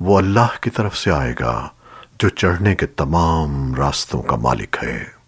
وہ اللہ کی طرف سے آئے گا جو چڑھنے کے تمام راستوں کا مالک ہے۔